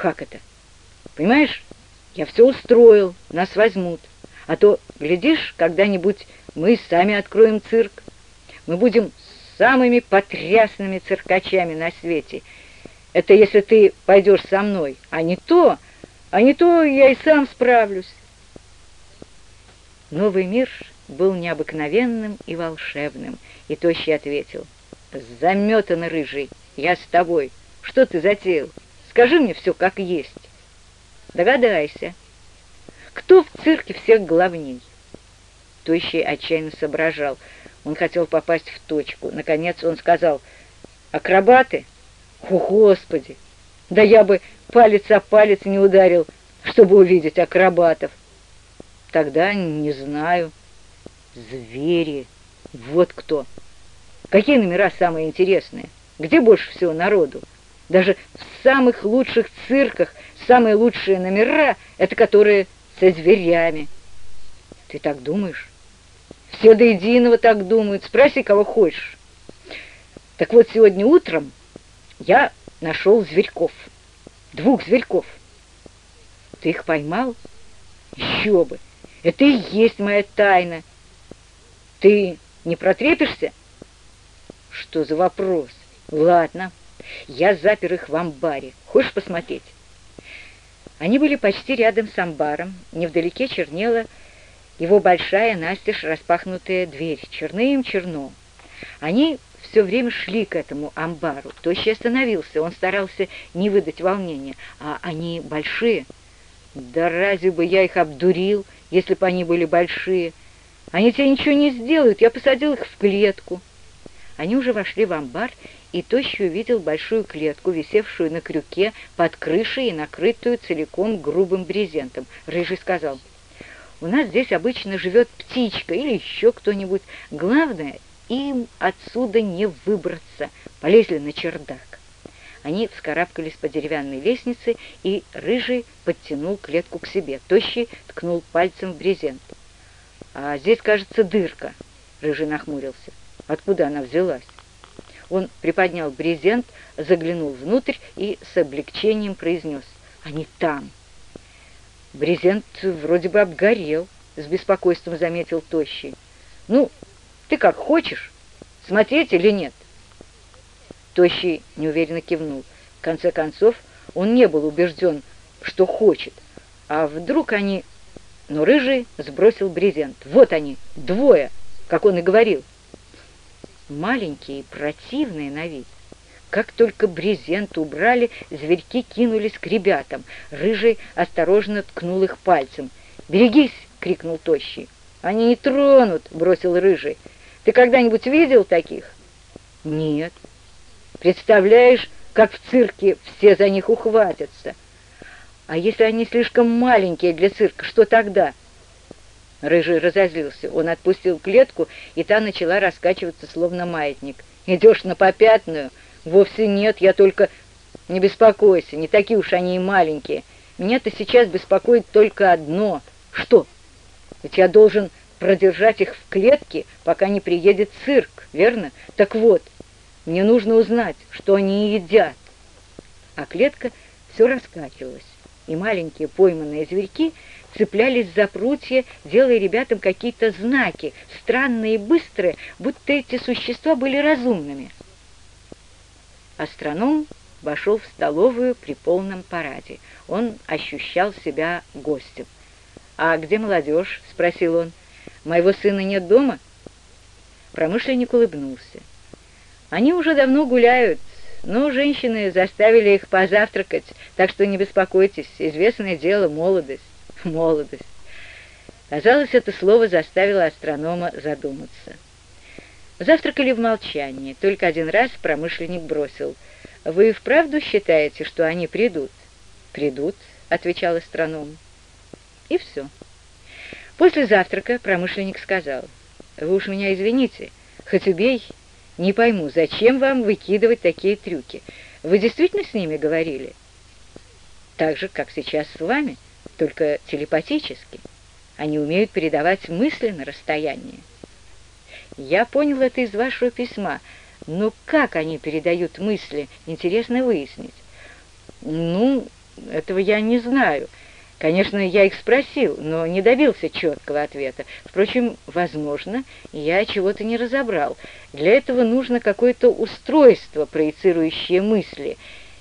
Как это? Понимаешь, я все устроил, нас возьмут. А то, глядишь, когда-нибудь мы сами откроем цирк. Мы будем самыми потрясными циркачами на свете. Это если ты пойдешь со мной, а не то, а не то я и сам справлюсь. Новый мир был необыкновенным и волшебным, и Тощий ответил, «Заметан, рыжий, я с тобой. Что ты затеял? Скажи мне все как есть». «Догадайся, кто в цирке всех главней?» Тощий отчаянно соображал. Он хотел попасть в точку. Наконец он сказал, «Акробаты? О, Господи! Да я бы палец о палец не ударил, чтобы увидеть акробатов!» Тогда не знаю. Звери. Вот кто. Какие номера самые интересные? Где больше всего народу? Даже в самых лучших цирках самые лучшие номера — это которые со зверями. Ты так думаешь? Все до единого так думают. Спроси, кого хочешь. Так вот, сегодня утром я нашел зверьков. Двух зверьков. Ты их поймал? Еще бы! Это и есть моя тайна. Ты не протрепишься? Что за вопрос? Ладно, я запер их в амбаре. Хочешь посмотреть? Они были почти рядом с амбаром. Невдалеке чернела его большая настежь распахнутая дверь. Черным черно. Они все время шли к этому амбару. Тощий остановился, он старался не выдать волнения. А они большие. Да разве бы я их обдурил? если бы они были большие. Они тебе ничего не сделают, я посадил их в клетку». Они уже вошли в амбар, и Тощий увидел большую клетку, висевшую на крюке под крышей и накрытую целиком грубым брезентом. Рыжий сказал, «У нас здесь обычно живет птичка или еще кто-нибудь. Главное, им отсюда не выбраться. Полезли на чердак». Они вскарабкались по деревянной лестнице, и Рыжий подтянул клетку к себе. Тощий ткнул пальцем в брезент. «А здесь, кажется, дырка», — Рыжий нахмурился. «Откуда она взялась?» Он приподнял брезент, заглянул внутрь и с облегчением произнес. «Они там!» «Брезент вроде бы обгорел», — с беспокойством заметил Тощий. «Ну, ты как хочешь, смотреть или нет?» Тощий неуверенно кивнул. В конце концов, он не был убежден, что хочет. А вдруг они... Но Рыжий сбросил брезент. Вот они, двое, как он и говорил. Маленькие, противные на вид. Как только брезент убрали, зверьки кинулись к ребятам. Рыжий осторожно ткнул их пальцем. «Берегись!» — крикнул Тощий. «Они не тронут!» — бросил Рыжий. «Ты когда-нибудь видел таких?» «Нет». Представляешь, как в цирке все за них ухватятся. А если они слишком маленькие для цирка, что тогда? Рыжий разозлился. Он отпустил клетку, и та начала раскачиваться, словно маятник. «Идешь на попятную?» «Вовсе нет, я только...» «Не беспокойся, не такие уж они и маленькие. Меня-то сейчас беспокоит только одно. Что? Ведь я должен продержать их в клетке, пока не приедет цирк, верно? Так вот, мне нужно узнать, что они едят. А клетка все раскачивалась, и маленькие пойманные зверьки цеплялись за прутья, делая ребятам какие-то знаки, странные и быстрые, будто эти существа были разумными. Астроном вошел в столовую при полном параде. Он ощущал себя гостем. «А где молодежь?» — спросил он. «Моего сына нет дома?» Промышленник улыбнулся. Они уже давно гуляют, но женщины заставили их позавтракать, так что не беспокойтесь, известное дело молодость. Молодость. Казалось, это слово заставило астронома задуматься. Завтракали в молчании, только один раз промышленник бросил. «Вы вправду считаете, что они придут?» «Придут», — отвечал астроном. И все. После завтрака промышленник сказал, «Вы уж меня извините, хоть убей, не пойму, зачем вам выкидывать такие трюки? Вы действительно с ними говорили? Так же, как сейчас с вами, только телепатически. Они умеют передавать мысли на расстоянии. Я понял это из вашего письма, но как они передают мысли, интересно выяснить. Ну, этого я не знаю. Конечно, я их спросил, но не добился четкого ответа. Впрочем, возможно, я чего-то не разобрал. Для этого нужно какое-то устройство, проецирующее мысли.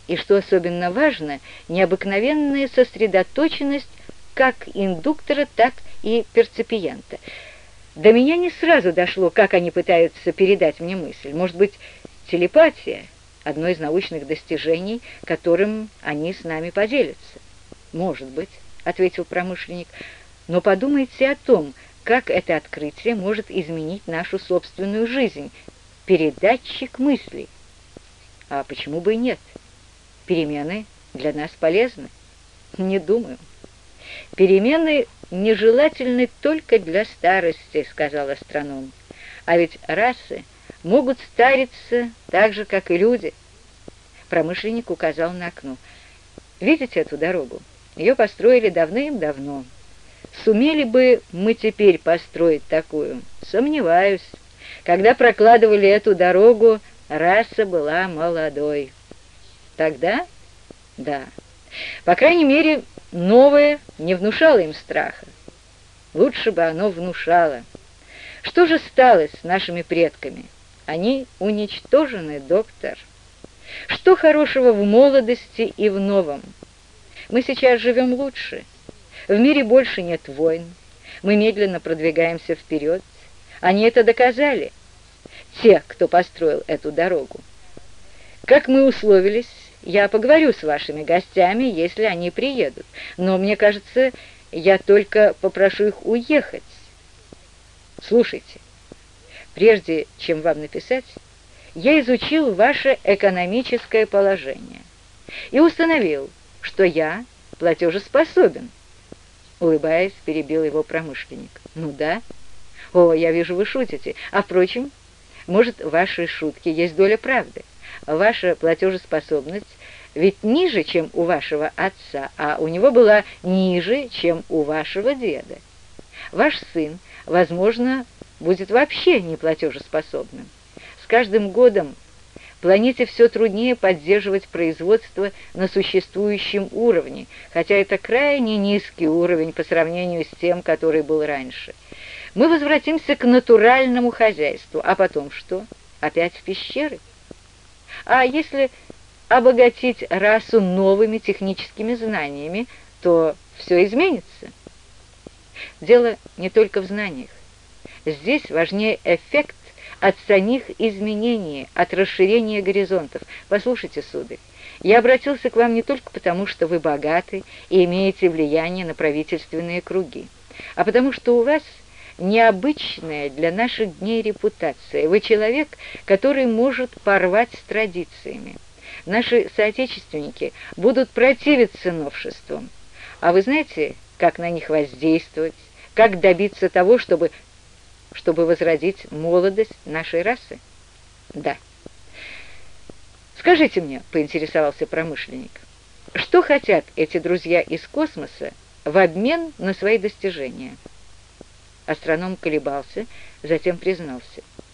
И, что особенно важно, необыкновенная сосредоточенность как индуктора, так и перцепиента. До меня не сразу дошло, как они пытаются передать мне мысль. Может быть, телепатия — одно из научных достижений, которым они с нами поделятся. Может быть. — ответил промышленник, — «но подумайте о том, как это открытие может изменить нашу собственную жизнь. Передатчик мыслей. А почему бы и нет? Перемены для нас полезны? Не думаю. Перемены нежелательны только для старости, сказал астроном. А ведь расы могут стариться так же, как и люди. Промышленник указал на окно. Видите эту дорогу? Ее построили давным-давно. Сумели бы мы теперь построить такую? Сомневаюсь. Когда прокладывали эту дорогу, раса была молодой. Тогда? Да. По крайней мере, новое не внушало им страха. Лучше бы оно внушало. Что же стало с нашими предками? Они уничтожены, доктор. Что хорошего в молодости и в новом? Мы сейчас живем лучше. В мире больше нет войн. Мы медленно продвигаемся вперед. Они это доказали. Те, кто построил эту дорогу. Как мы условились, я поговорю с вашими гостями, если они приедут. Но мне кажется, я только попрошу их уехать. Слушайте, прежде чем вам написать, я изучил ваше экономическое положение и установил, что я платежеспособен. Улыбаясь, перебил его промышленник. Ну да. О, я вижу, вы шутите. А впрочем, может, в вашей шутке есть доля правды. Ваша платежеспособность ведь ниже, чем у вашего отца, а у него была ниже, чем у вашего деда. Ваш сын, возможно, будет вообще не платежеспособным. С каждым годом Планете все труднее поддерживать производство на существующем уровне, хотя это крайне низкий уровень по сравнению с тем, который был раньше. Мы возвратимся к натуральному хозяйству, а потом что? Опять в пещеры? А если обогатить расу новыми техническими знаниями, то все изменится. Дело не только в знаниях. Здесь важнее эффект, от самих изменений, от расширения горизонтов. Послушайте, сударь, я обратился к вам не только потому, что вы богаты и имеете влияние на правительственные круги, а потому что у вас необычная для наших дней репутация. Вы человек, который может порвать с традициями. Наши соотечественники будут противиться новшествам. А вы знаете, как на них воздействовать, как добиться того, чтобы чтобы возродить молодость нашей расы? Да. Скажите мне, поинтересовался промышленник, что хотят эти друзья из космоса в обмен на свои достижения? Астроном колебался, затем признался –